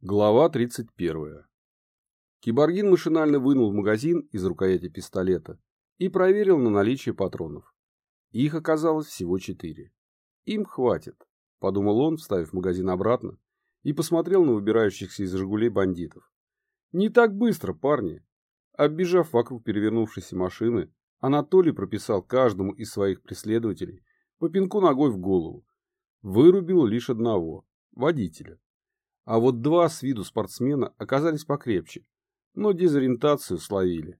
Глава 31. Киборгин машинально вынул магазин из рукояти пистолета и проверил на наличие патронов. Их оказалось всего четыре. Им хватит, подумал он, вставив магазин обратно, и посмотрел на выбирающихся из «Жигулей» бандитов. Не так быстро, парни. Оббежав вокруг перевернувшейся машины, Анатолий прописал каждому из своих преследователей по пинку ногой в голову. Вырубил лишь одного – водителя. А вот два с виду спортсмена оказались покрепче, но дезориентацию словили.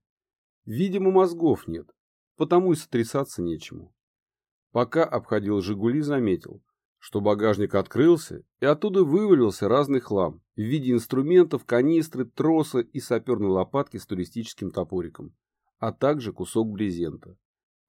Видимо, мозгов нет, потому и сотрясаться нечему. Пока обходил «Жигули», заметил, что багажник открылся, и оттуда вывалился разный хлам в виде инструментов, канистры, троса и саперной лопатки с туристическим топориком, а также кусок брезента.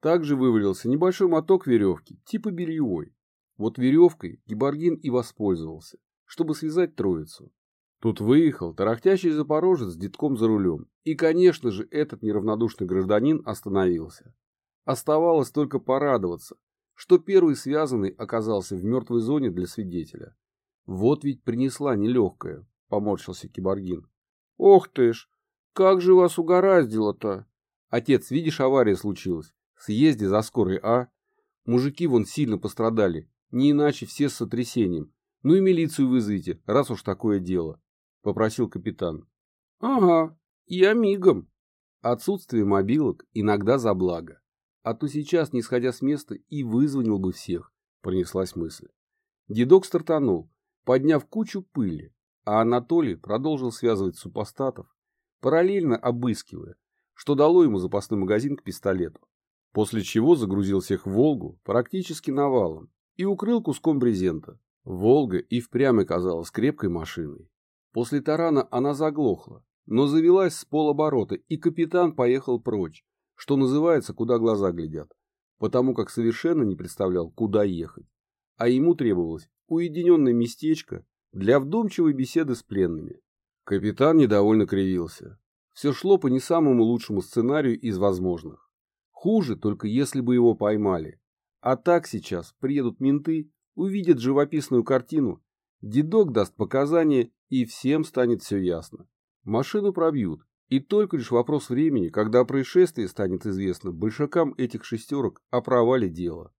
Также вывалился небольшой моток веревки, типа бельевой. Вот веревкой Гиборгин и воспользовался чтобы связать троицу. Тут выехал тарахтящий запорожец с детком за рулем. И, конечно же, этот неравнодушный гражданин остановился. Оставалось только порадоваться, что первый связанный оказался в мертвой зоне для свидетеля. Вот ведь принесла нелегкая, поморщился Киборгин. Ох ты ж, как же вас угораздило-то? Отец, видишь, авария случилась. Съезди за скорой, а? Мужики вон сильно пострадали, не иначе все с сотрясением. Ну и милицию вызовите, раз уж такое дело, — попросил капитан. — Ага, я мигом. Отсутствие мобилок иногда за благо. А то сейчас, не сходя с места, и вызвонил бы всех, — пронеслась мысль. Дедок стартанул, подняв кучу пыли, а Анатолий продолжил связывать супостатов, параллельно обыскивая, что дало ему запасной магазин к пистолету. После чего загрузил всех в «Волгу» практически навалом и укрыл куском брезента, Волга и впрямь оказалась крепкой машиной. После тарана она заглохла, но завелась с полоборота, и капитан поехал прочь, что называется, куда глаза глядят, потому как совершенно не представлял, куда ехать. А ему требовалось уединенное местечко для вдумчивой беседы с пленными. Капитан недовольно кривился. Все шло по не самому лучшему сценарию из возможных. Хуже только если бы его поймали. А так сейчас приедут менты увидят живописную картину, дедок даст показания, и всем станет все ясно. Машину пробьют, и только лишь вопрос времени, когда о происшествии станет известно большакам этих шестерок о провале дела.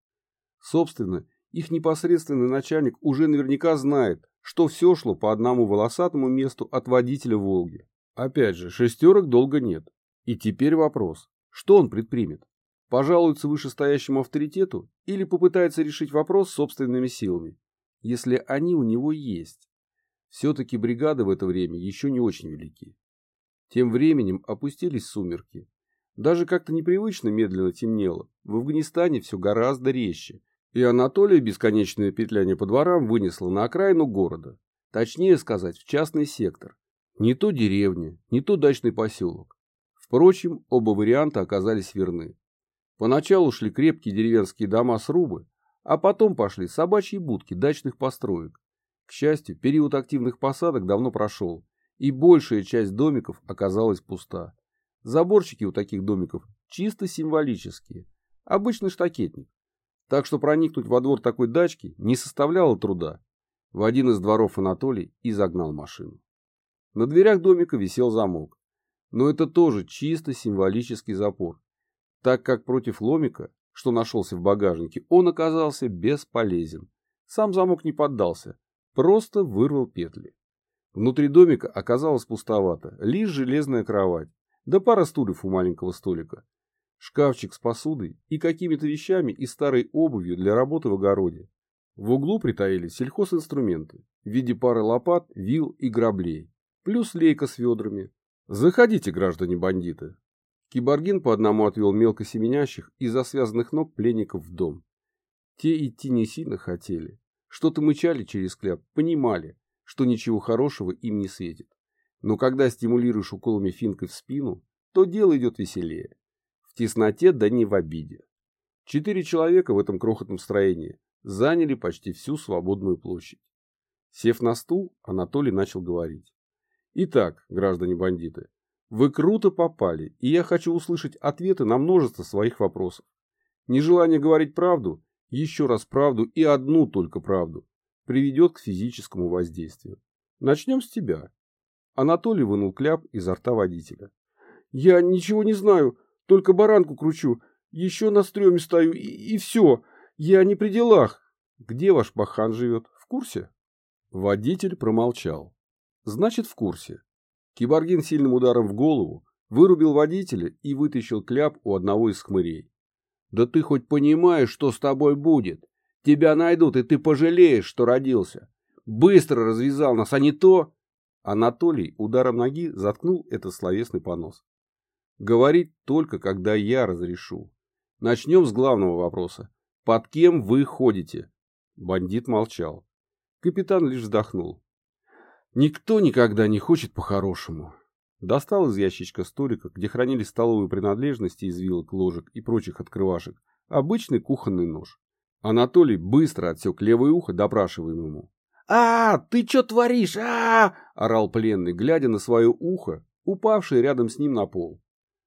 Собственно, их непосредственный начальник уже наверняка знает, что все шло по одному волосатому месту от водителя «Волги». Опять же, шестерок долго нет. И теперь вопрос, что он предпримет? Пожалуется вышестоящему авторитету или попытается решить вопрос собственными силами, если они у него есть. Все-таки бригады в это время еще не очень велики. Тем временем опустились сумерки. Даже как-то непривычно медленно темнело. В Афганистане все гораздо резче. И Анатолия бесконечное петляние по дворам вынесло на окраину города. Точнее сказать, в частный сектор. Не то деревня, не то дачный поселок. Впрочем, оба варианта оказались верны. Поначалу шли крепкие деревенские дома-срубы, а потом пошли собачьи будки дачных построек. К счастью, период активных посадок давно прошел, и большая часть домиков оказалась пуста. Заборчики у таких домиков чисто символические, обычный штакетник. Так что проникнуть во двор такой дачки не составляло труда. В один из дворов Анатолий и загнал машину. На дверях домика висел замок. Но это тоже чисто символический запор, так как против ломика, что нашелся в багажнике, он оказался бесполезен. Сам замок не поддался, просто вырвал петли. Внутри домика оказалось пустовато, лишь железная кровать, да пара стульев у маленького столика, шкафчик с посудой и какими-то вещами и старой обувью для работы в огороде. В углу притаились сельхозинструменты в виде пары лопат, вил и граблей, плюс лейка с ведрами. Заходите, граждане бандиты, Киборгин по одному отвел мелко семенящих и за связанных ног пленников в дом. Те идти не сильно хотели. Что-то мычали через кляп, понимали, что ничего хорошего им не светит. Но когда стимулируешь уколами финкой в спину, то дело идет веселее. В тесноте да не в обиде. Четыре человека в этом крохотном строении заняли почти всю свободную площадь. Сев на стул, Анатолий начал говорить. Итак, граждане бандиты, вы круто попали, и я хочу услышать ответы на множество своих вопросов. Нежелание говорить правду, еще раз правду и одну только правду, приведет к физическому воздействию. Начнем с тебя. Анатолий вынул кляп изо рта водителя. Я ничего не знаю, только баранку кручу, еще на стреме стою, и, и все. Я не при делах. Где ваш пахан живет? В курсе? Водитель промолчал. Значит, в курсе. Киборгин сильным ударом в голову вырубил водителя и вытащил кляп у одного из хмырей. «Да ты хоть понимаешь, что с тобой будет? Тебя найдут, и ты пожалеешь, что родился. Быстро развязал нас, а не то...» Анатолий ударом ноги заткнул этот словесный понос. «Говорить только, когда я разрешу. Начнем с главного вопроса. Под кем вы ходите?» Бандит молчал. Капитан лишь вздохнул. «Никто никогда не хочет по-хорошему». Достал из ящичка столика, где хранились столовые принадлежности из вилок, ложек и прочих открывашек, обычный кухонный нож. Анатолий быстро отсек левое ухо допрашиваемому. «А, ты что творишь? а орал пленный, глядя на свое ухо, упавшее рядом с ним на пол.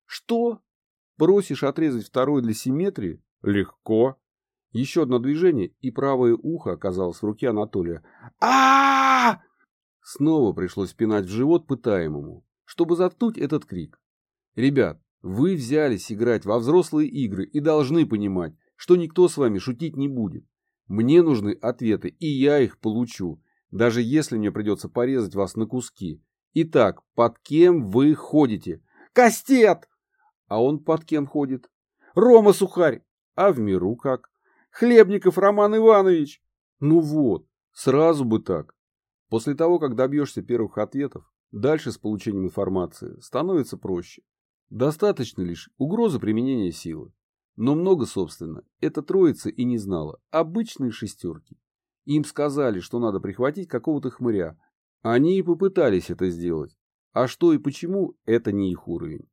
«Что? Просишь отрезать второе для симметрии? Легко!» Еще одно движение, и правое ухо оказалось в руке Анатолия. а Снова пришлось пинать в живот пытаемому, чтобы заткнуть этот крик. «Ребят, вы взялись играть во взрослые игры и должны понимать, что никто с вами шутить не будет. Мне нужны ответы, и я их получу, даже если мне придется порезать вас на куски. Итак, под кем вы ходите? Кастет! А он под кем ходит? Рома Сухарь. А в миру как? Хлебников Роман Иванович. Ну вот, сразу бы так. После того, как добьешься первых ответов, дальше с получением информации становится проще. Достаточно лишь угрозы применения силы. Но много, собственно, эта троица и не знала. Обычные шестерки. Им сказали, что надо прихватить какого-то хмыря. Они и попытались это сделать. А что и почему, это не их уровень.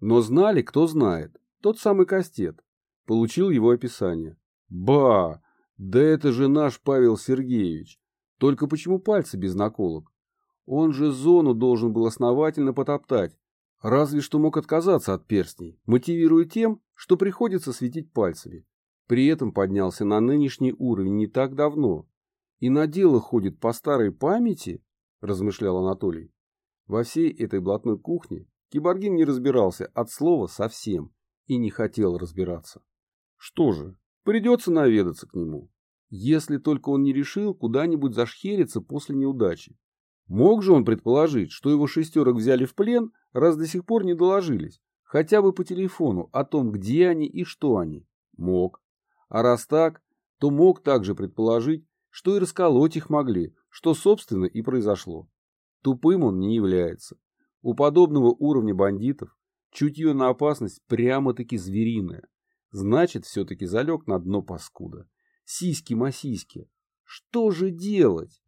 Но знали, кто знает. Тот самый Кастет. Получил его описание. Ба! Да это же наш Павел Сергеевич. Только почему пальцы без наколок? Он же зону должен был основательно потоптать, Разве что мог отказаться от перстней, мотивируя тем, что приходится светить пальцами. При этом поднялся на нынешний уровень не так давно. И на дело ходит по старой памяти, размышлял Анатолий. Во всей этой блатной кухне Киборгин не разбирался от слова совсем и не хотел разбираться. Что же, придется наведаться к нему, если только он не решил куда-нибудь зашхериться после неудачи. Мог же он предположить, что его шестерок взяли в плен, раз до сих пор не доложились, хотя бы по телефону о том, где они и что они? Мог. А раз так, то мог также предположить, что и расколоть их могли, что, собственно, и произошло. Тупым он не является. У подобного уровня бандитов чутье на опасность прямо-таки звериное. Значит, все-таки залег на дно паскуда. Сиськи-масиськи. Что же делать?